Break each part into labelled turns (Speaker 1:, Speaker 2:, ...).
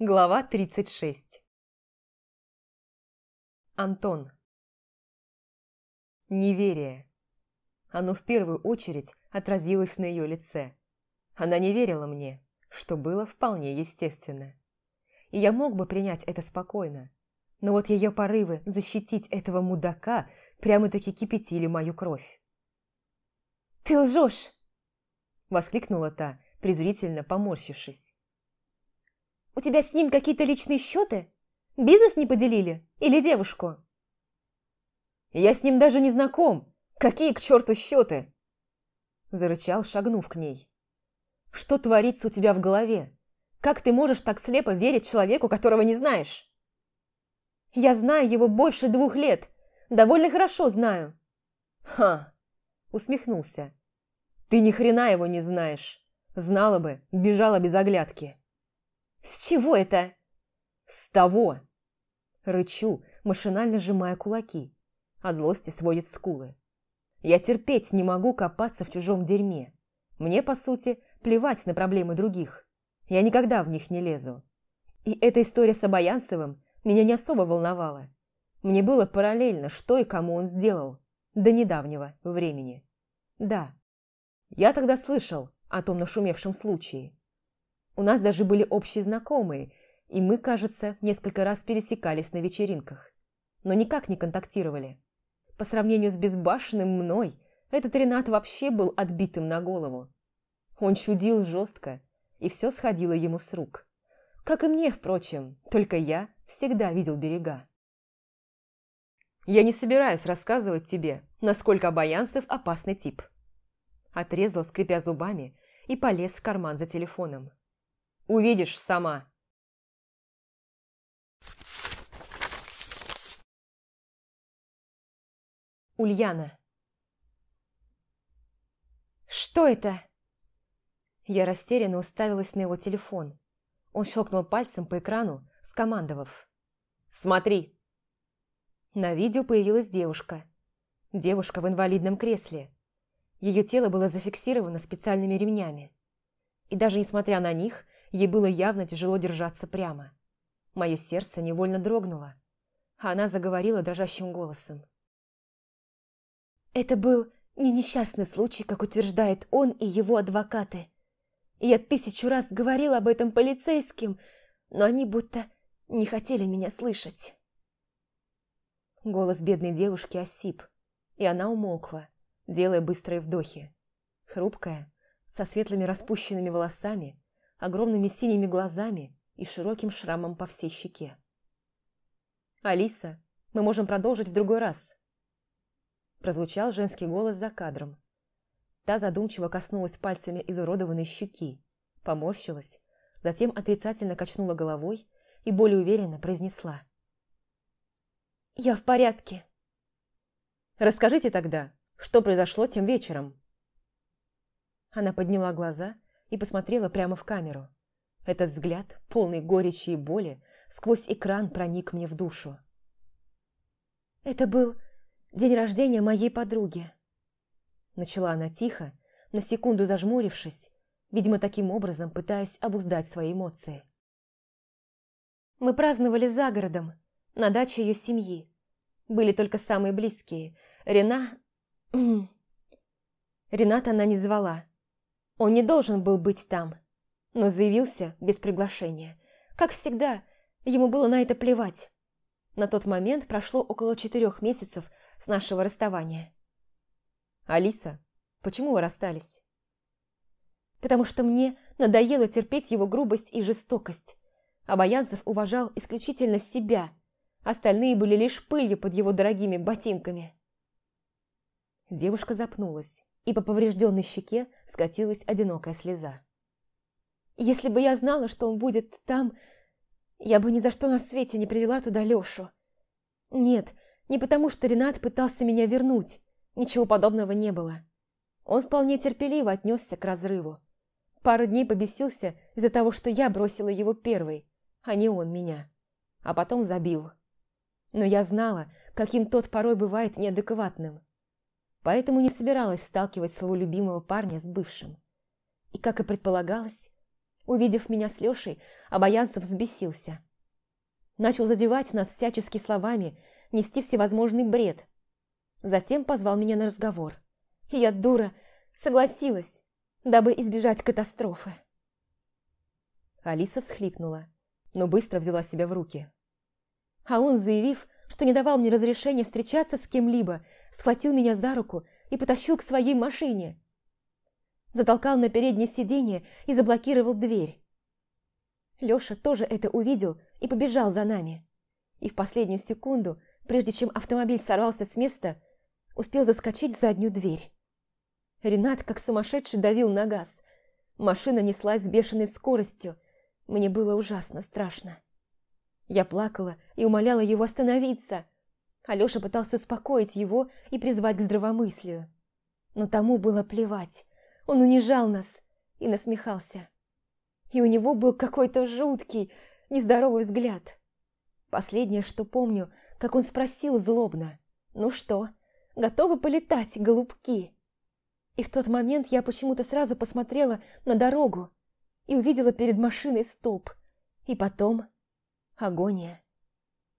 Speaker 1: Глава 36 Антон Неверие. Оно в первую очередь отразилось на ее лице. Она не верила мне, что было вполне естественно. И я мог бы принять это спокойно. Но вот ее порывы защитить этого мудака прямо-таки кипятили мою кровь.
Speaker 2: «Ты лжешь!»
Speaker 1: – воскликнула та, презрительно поморщившись.
Speaker 2: У тебя с ним какие-то личные счеты? Бизнес не поделили? Или девушку?»
Speaker 1: «Я с ним даже не знаком. Какие к черту счеты?» Зарычал, шагнув к ней. «Что творится у тебя в голове? Как ты можешь так слепо верить человеку, которого не знаешь?»
Speaker 2: «Я знаю его больше двух лет. Довольно хорошо знаю».
Speaker 1: «Ха!» – усмехнулся. «Ты ни хрена его не знаешь. Знала бы, бежала без оглядки».
Speaker 2: «С чего это?»
Speaker 1: «С того!» Рычу, машинально сжимая кулаки. От злости сводит скулы. Я терпеть не могу копаться в чужом дерьме. Мне, по сути, плевать на проблемы других. Я никогда в них не лезу. И эта история с Обаянцевым меня не особо волновала. Мне было параллельно, что и кому он сделал. До недавнего времени. Да, я тогда слышал о том нашумевшем случае. У нас даже были общие знакомые, и мы, кажется, несколько раз пересекались на вечеринках. Но никак не контактировали. По сравнению с безбашенным мной, этот Ренат вообще был отбитым на голову. Он чудил жестко, и все сходило ему с рук. Как и мне, впрочем, только я всегда видел берега. Я не собираюсь рассказывать тебе, насколько Баянцев опасный тип. Отрезал, скрипя зубами, и полез в карман за телефоном. Увидишь сама. Ульяна.
Speaker 2: «Что это?»
Speaker 1: Я растерянно уставилась на его телефон. Он щелкнул пальцем по экрану, скомандовав. «Смотри!» На видео появилась девушка. Девушка в инвалидном кресле. Ее тело было зафиксировано специальными ремнями. И даже несмотря на них, Ей было явно тяжело держаться прямо. Мое сердце невольно дрогнуло, она заговорила дрожащим голосом.
Speaker 2: «Это был не несчастный случай, как утверждает он и его адвокаты. я тысячу раз говорила об этом полицейским, но они будто не хотели меня слышать».
Speaker 1: Голос бедной девушки осип, и она умолкла, делая быстрые вдохи. Хрупкая, со светлыми распущенными волосами, огромными синими глазами и широким шрамом по всей щеке. «Алиса, мы можем продолжить в другой раз», прозвучал женский голос за кадром. Та задумчиво коснулась пальцами изуродованной щеки, поморщилась, затем отрицательно качнула головой и более уверенно произнесла.
Speaker 2: «Я в порядке».
Speaker 1: «Расскажите тогда, что произошло тем вечером?» Она подняла глаза и посмотрела прямо в камеру. Этот взгляд, полный горечи и боли, сквозь экран проник мне в душу.
Speaker 2: «Это был день рождения моей подруги»,
Speaker 1: начала она тихо, на секунду зажмурившись, видимо, таким образом пытаясь обуздать свои эмоции.
Speaker 2: «Мы праздновали за городом, на даче ее семьи. Были только самые близкие. Рена... Рената она не звала. Он не должен был быть там, но заявился без приглашения. Как всегда, ему было на это плевать. На тот момент прошло около четырех месяцев с нашего расставания.
Speaker 1: «Алиса, почему вы расстались?»
Speaker 2: «Потому что мне надоело терпеть его грубость и жестокость. Обаянцев уважал исключительно себя, остальные были лишь пылью под его дорогими ботинками».
Speaker 1: Девушка запнулась и по поврежденной щеке скатилась одинокая слеза.
Speaker 2: «Если бы я знала, что он будет там, я бы ни за что на свете не привела туда Лешу. Нет, не потому что Ренат пытался меня вернуть, ничего подобного не было. Он вполне терпеливо отнесся к разрыву. Пару дней побесился из-за того, что я бросила его первой, а не он меня. А потом забил. Но я знала, каким тот порой бывает неадекватным поэтому не собиралась сталкивать своего любимого парня с бывшим. И, как и предполагалось, Увидев меня с Лешей, Обаянцев взбесился. Начал задевать нас всячески словами, нести всевозможный бред. Затем позвал меня на разговор. И я, дура, согласилась, дабы избежать катастрофы.
Speaker 1: Алиса всхлипнула, но быстро взяла себя в руки.
Speaker 2: А он, заявив, что не давал мне разрешения встречаться с кем-либо, схватил меня за руку и потащил к своей машине. Затолкал на переднее сиденье и заблокировал дверь. Лёша тоже это увидел и побежал за нами. И в последнюю секунду, прежде чем автомобиль сорвался с места, успел заскочить в заднюю дверь. Ренат, как сумасшедший, давил на газ. Машина неслась с бешеной скоростью. Мне было ужасно страшно. Я плакала и умоляла его остановиться. Алёша пытался успокоить его и призвать к здравомыслию. Но тому было плевать. Он унижал нас и насмехался. И у него был какой-то жуткий, нездоровый взгляд. Последнее, что помню, как он спросил злобно. «Ну что, готовы полетать, голубки?» И в тот момент я почему-то сразу посмотрела на дорогу и увидела перед машиной столб. И потом агония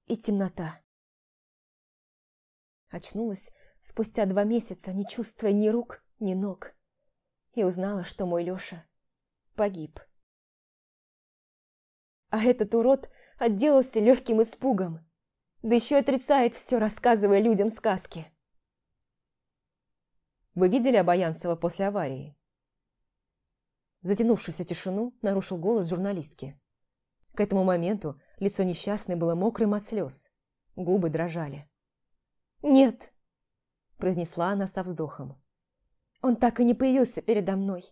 Speaker 2: и темнота. Очнулась спустя два месяца, не чувствуя ни рук, ни ног, и узнала, что мой Лёша погиб. А этот урод отделался легким испугом, да еще отрицает все, рассказывая людям сказки.
Speaker 1: Вы видели Обаянцева после аварии? Затянувшуюся тишину нарушил голос журналистки. К этому моменту лицо несчастной было мокрым от слез. Губы дрожали.
Speaker 2: «Нет», – произнесла она со вздохом. «Он так и не появился передо мной,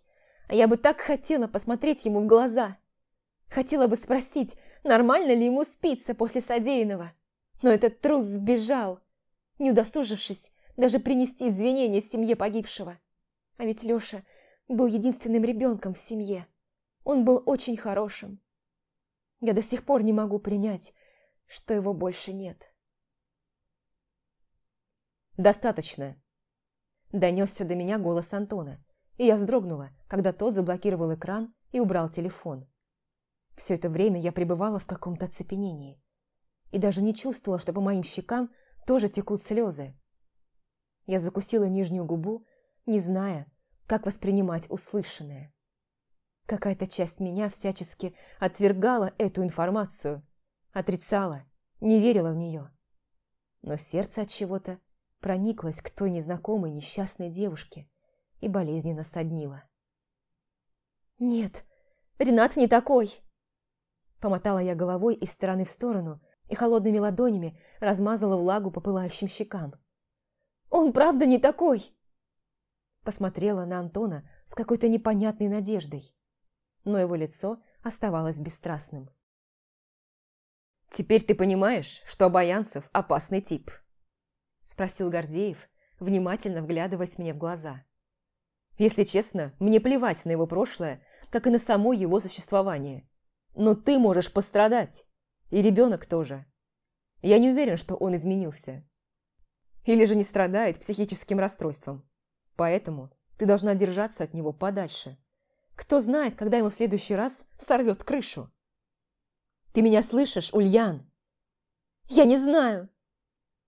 Speaker 2: а я бы так хотела посмотреть ему в глаза. Хотела бы спросить, нормально ли ему спится после содеянного. Но этот трус сбежал, не удосужившись даже принести извинения семье погибшего. А ведь Лёша был единственным ребенком в семье. Он был очень хорошим, я до сих пор не могу принять, что его больше нет.
Speaker 1: «Достаточно!» Донесся до меня голос Антона, и я вздрогнула, когда тот заблокировал экран и убрал телефон. Все это время я пребывала в каком-то оцепенении и даже не чувствовала, что по моим щекам тоже текут слезы. Я закусила нижнюю губу, не зная, как воспринимать услышанное. Какая-то часть меня всячески отвергала эту информацию, отрицала, не верила в нее. Но сердце от чего-то прониклось к той незнакомой несчастной девушке и болезненно соднило.
Speaker 2: «Нет, Ренат не такой!» Помотала я головой из стороны в сторону и холодными ладонями размазала влагу по пылающим щекам. «Он правда не такой!» Посмотрела на Антона с какой-то непонятной надеждой но его лицо оставалось бесстрастным.
Speaker 1: «Теперь ты понимаешь, что Обаянцев – опасный тип?» – спросил Гордеев, внимательно вглядываясь мне в глаза. «Если честно, мне плевать на его прошлое, как и на само его существование. Но ты можешь пострадать, и ребенок тоже. Я не уверен, что он изменился. Или же не страдает психическим расстройством. Поэтому ты должна держаться от него подальше». Кто знает, когда ему в следующий раз сорвет крышу. «Ты меня слышишь, Ульян?»
Speaker 2: «Я не знаю!»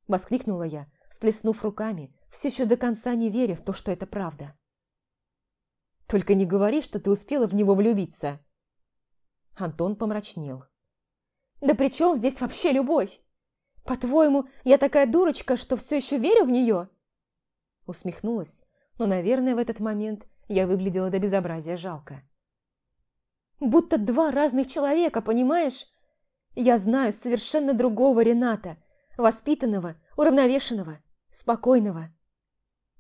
Speaker 1: Воскликнула я, сплеснув руками, все еще до конца не веря в то, что это правда. «Только не говори, что ты успела в него влюбиться!» Антон помрачнел.
Speaker 2: «Да при чем здесь вообще любовь? По-твоему, я такая дурочка, что все еще верю в нее?»
Speaker 1: Усмехнулась, но, наверное, в этот момент я выглядела до безобразия жалко.
Speaker 2: «Будто два разных человека, понимаешь? Я знаю совершенно другого Рената, воспитанного, уравновешенного, спокойного.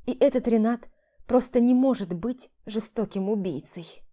Speaker 2: И этот Ренат просто не может быть жестоким убийцей».